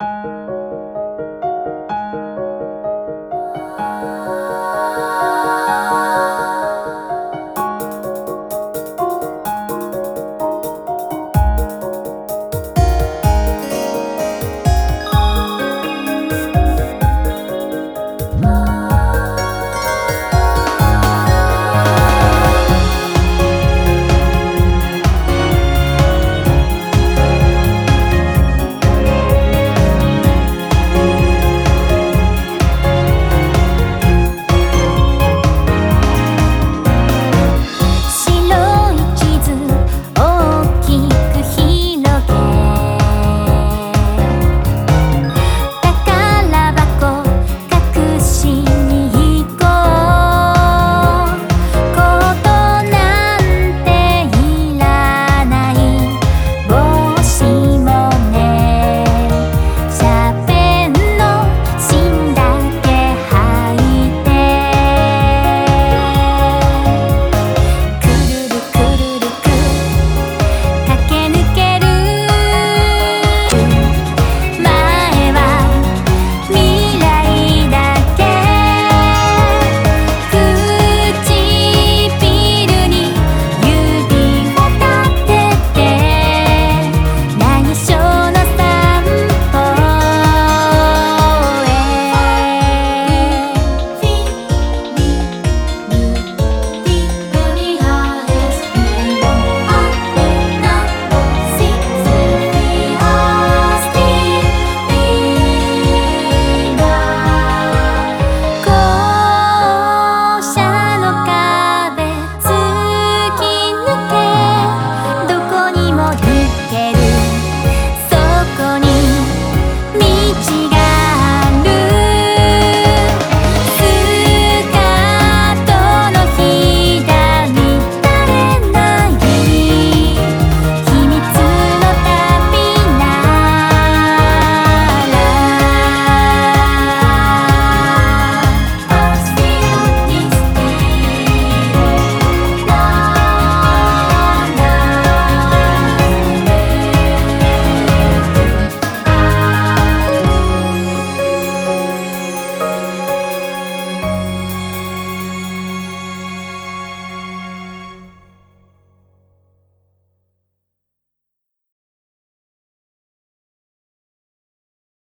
Música